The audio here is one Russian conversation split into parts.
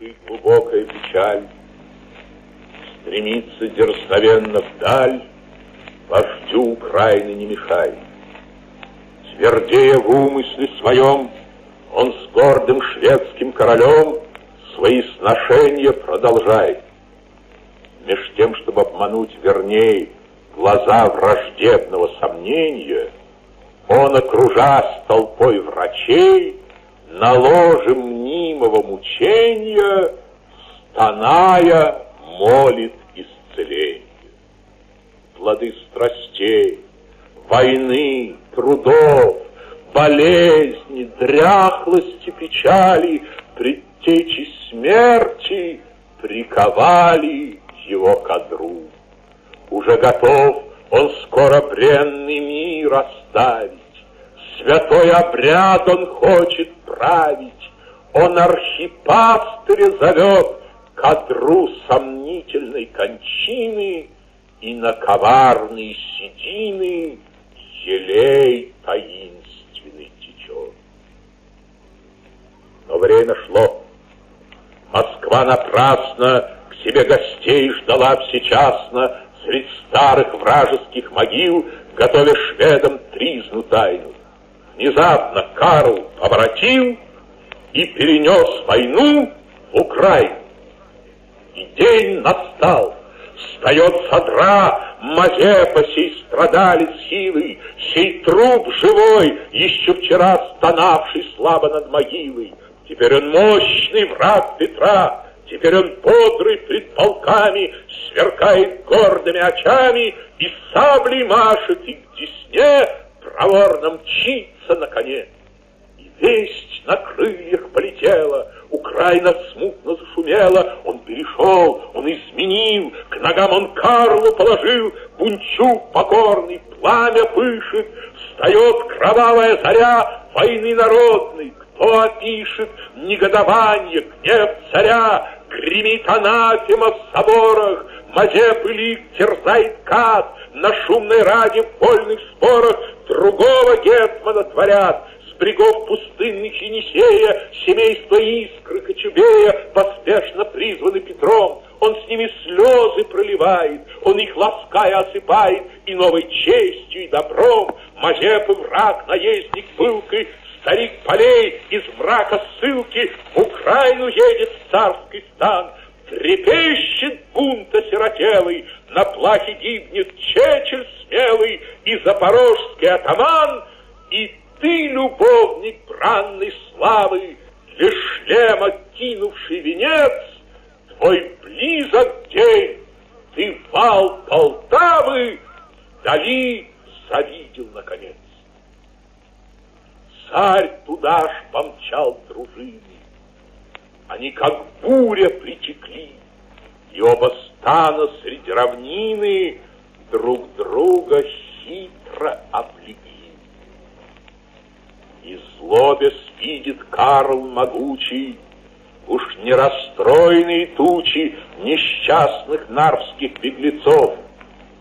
души глубокая печаль, Стремится дерзновенно вдаль, Вождю Украины не мешай. Твердея в умысле своем, Он с гордым шведским королем Свои сношения продолжает. Меж тем, чтобы обмануть верней Глаза враждебного сомнения, Он, окружа с толпой врачей, На ложе мнимого мучения, Стоная, молит исцеление плоды страстей, войны, трудов, болезни, дряхлости, печали, предтечи смерти приковали его кадру. Уже готов он скоро бренный мир оставить, Святой обряд он хочет править, Он архипастыря зовет кадру сомнительной кончины, и на коварные седины елей таинственный течет. Но время шло. Москва напрасно к себе гостей ждала всечасно Средь старых вражеских могил, готовя шведам тризну тайну. Внезапно Карл обратил и перенес войну в Украину. И день настал, Встает содра Мазепа сей страдалец силой, Сей труп живой, еще вчера стонавший слабо над могилой. Теперь он мощный враг Петра, Теперь он бодрый пред полками, Сверкает гордыми очами И саблей машет, и к десне Проворно мчится на коне. И весть на крыльях полетела, Украина смутно зашумела, он перешел, он изменил, к ногам он Карлу положил, Бунчук покорный, пламя пышет, встает кровавая заря войны народной. Кто опишет негодование, гнев царя, гремит анафема в соборах, Мазеп и лик терзает кат, на шумной раде в вольных спорах другого гетмана творят, брегов пустынных Енисея, семейство искры Кочубея, поспешно призваны Петром. Он с ними слезы проливает, он их лаская осыпает и новой честью и добром. Мазеп и враг, наездник пылкой, старик полей из мрака ссылки в Украину едет в царский стан. Трепещет бунт осиротелый, на плахе гибнет Чечель смелый и запорожский атаман, и ты, любовник бранной славы, Для шлема кинувший венец, Твой близок день, ты вал Полтавы Дали завидел наконец. Царь туда ж помчал дружины, Они как буря притекли, И оба стана среди равнины Друг друга хитро облегли. И злобе спидит Карл могучий, Уж не расстроенные тучи Несчастных нарвских беглецов,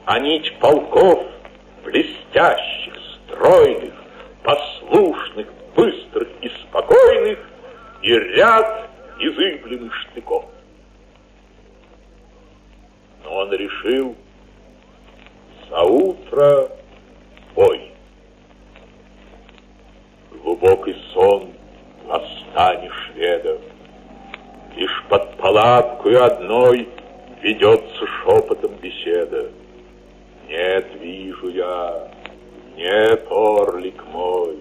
А нить полков, блестящих, стройных, шведов. Лишь под палаткою одной ведется шепотом беседа. Нет, вижу я, нет, орлик мой,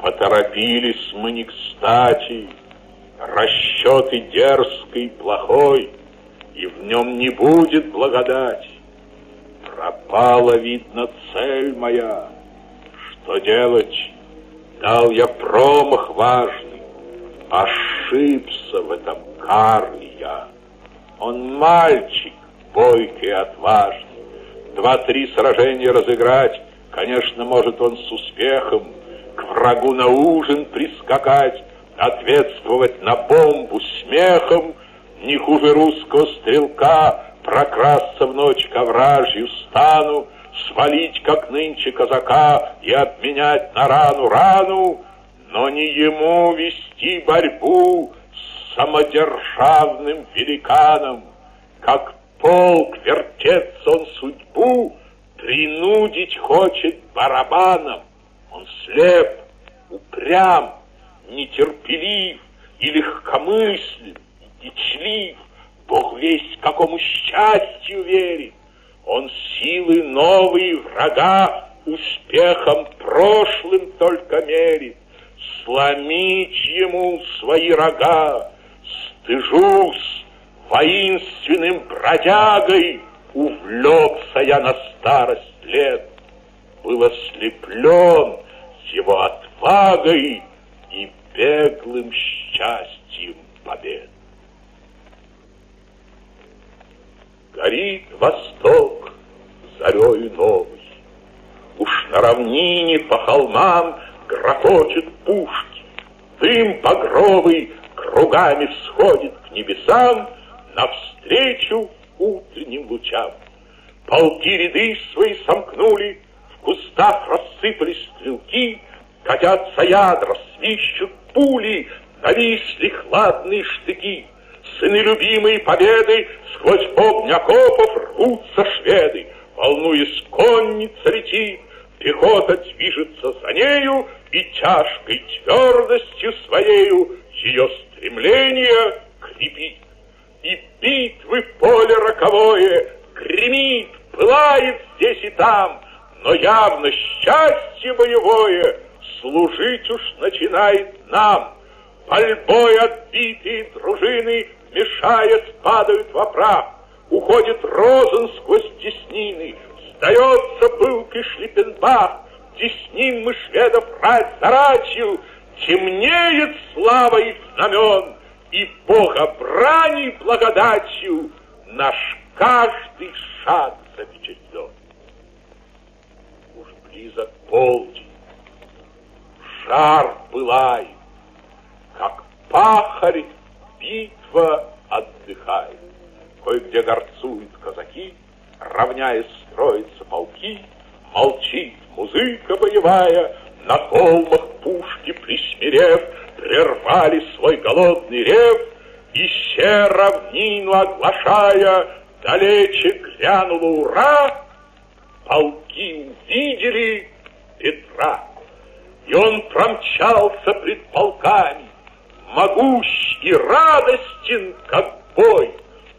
Поторопились мы не кстати, Расчеты дерзкой плохой, И в нем не будет благодать. Пропала, видно, цель моя, Что делать, Дал я промах важный, ошибся в этом Карле я. Он мальчик, бойкий отважный. Два-три сражения разыграть, конечно, может он с успехом к врагу на ужин прискакать, ответствовать на бомбу смехом, не хуже русского стрелка, прокрасться в ночь к овражью стану, свалить, как нынче казака, и обменять на рану рану, но не ему вести борьбу с самодержавным великаном, как полк вертеться он судьбу, принудить хочет барабаном. Он слеп, упрям, нетерпелив и легкомыслен, и члив, Бог весь какому счастью верит. Он силы новые врага успехом прошлым только мерит. Сломить ему свои рога, стыжусь, воинственным бродягой увлекся я на старость лет. Был ослеплен его отвагой и беглым счастьем побед. Горит восток зарею новый, Уж на равнине по холмам грохочет пушки, Дым багровый кругами всходит к небесам Навстречу утренним лучам. Полки ряды свои сомкнули, В кустах рассыпались стрелки, Катятся ядра, свищут пули, Нависли хладные штыки. Сыны любимой победы Сквозь огня окопов рвутся шведы. Волнуясь, конница летит, Пехота движется за нею, И тяжкой твердостью своею Ее стремление крепит. И битвы поле роковое Гремит, пылает здесь и там, Но явно счастье боевое Служить уж начинает нам. Пальбой отбитые дружины, Мешая, падают во прах. Уходит Розен сквозь теснины, Сдается пылкой Шлиппенбах, Теснин мы шведов рать зарачил, Темнеет слава их знамен, И Бога брани благодатью Наш каждый шаг запечатлен. Уж близок полдень, жар пылает, Как пахарь битва отдыхает. Кое-где горцуют казаки, Равняясь строятся полки, Молчит музыка боевая, На холмах пушки присмирев, Прервали свой голодный рев, Ище равнину оглашая, Далече грянуло ура, Полки увидели Петра. И он промчался пред полками, Могущ и радостен, как бой.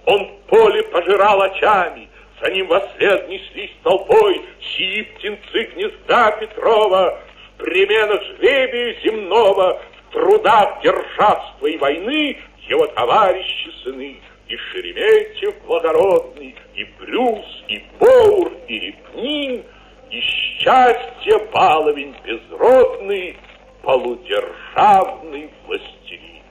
Он поле пожирал очами, За ним во след неслись толпой Сии птенцы гнезда Петрова, В применах жребия земного, В трудах державства и войны Его товарищи сыны, И Шереметьев благородный, И Брюс, и Боур, и Репнин, И счастье баловень безродный, Полудержавный властелин.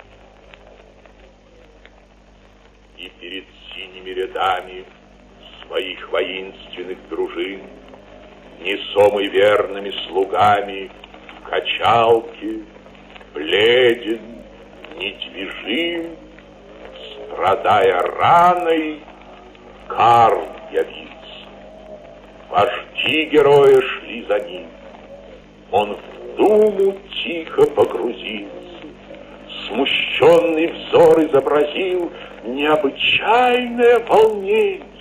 И перед синими рядами воинственных дружин, Несомый верными слугами, В качалке, бледен, недвижим, Страдая раной, Карл явился. Вожди героя шли за ним. Он в думу тихо погрузился. Смущенный взор изобразил необычайное волнение.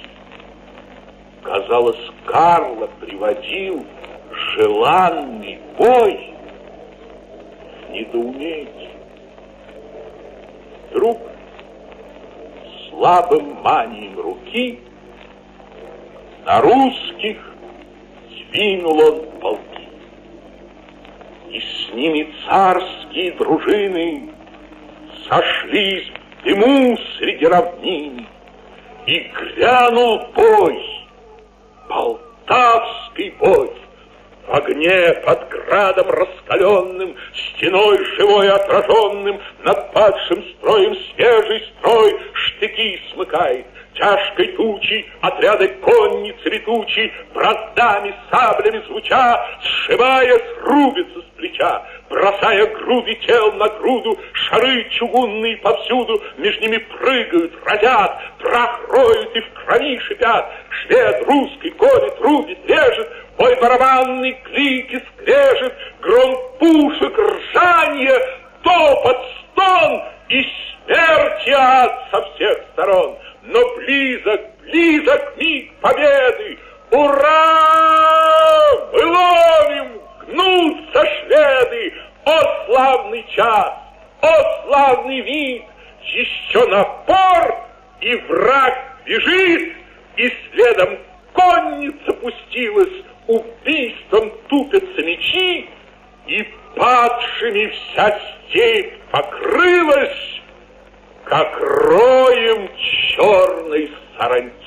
Казалось, Карла приводил желанный бой в недоумение. Вдруг слабым манием руки на русских двинул он полки. И с ними царские дружины сошлись в дыму среди равнин, и грянул бой, полтавский бой. В огне под градом раскаленным, Стеной живой отраженным, Над падшим строем свежий строй Штыки смыкает, тяжкой тучей Отряды конниц летучей, Браздами, саблями звуча, Сшибаясь, рубится с плеча, Бросая груди тел на груду, Шары чугунные повсюду, Между ними прыгают, разят, Прах роют и в крови шипят, Швед русский колет, рубит, режет, Бой барабанный, клики, скрежет, Гром пушек, ржанье, Топот, стон и смерть и ад со всех сторон, но близок, близок миг победы. Ура! Мы ловим, гнутся шведы, о славный час, о славный вид, еще напор, и враг бежит, и следом конница пустилась, убийством тупятся мечи, и падшими вся степь покрылась, как роем черной саранчи.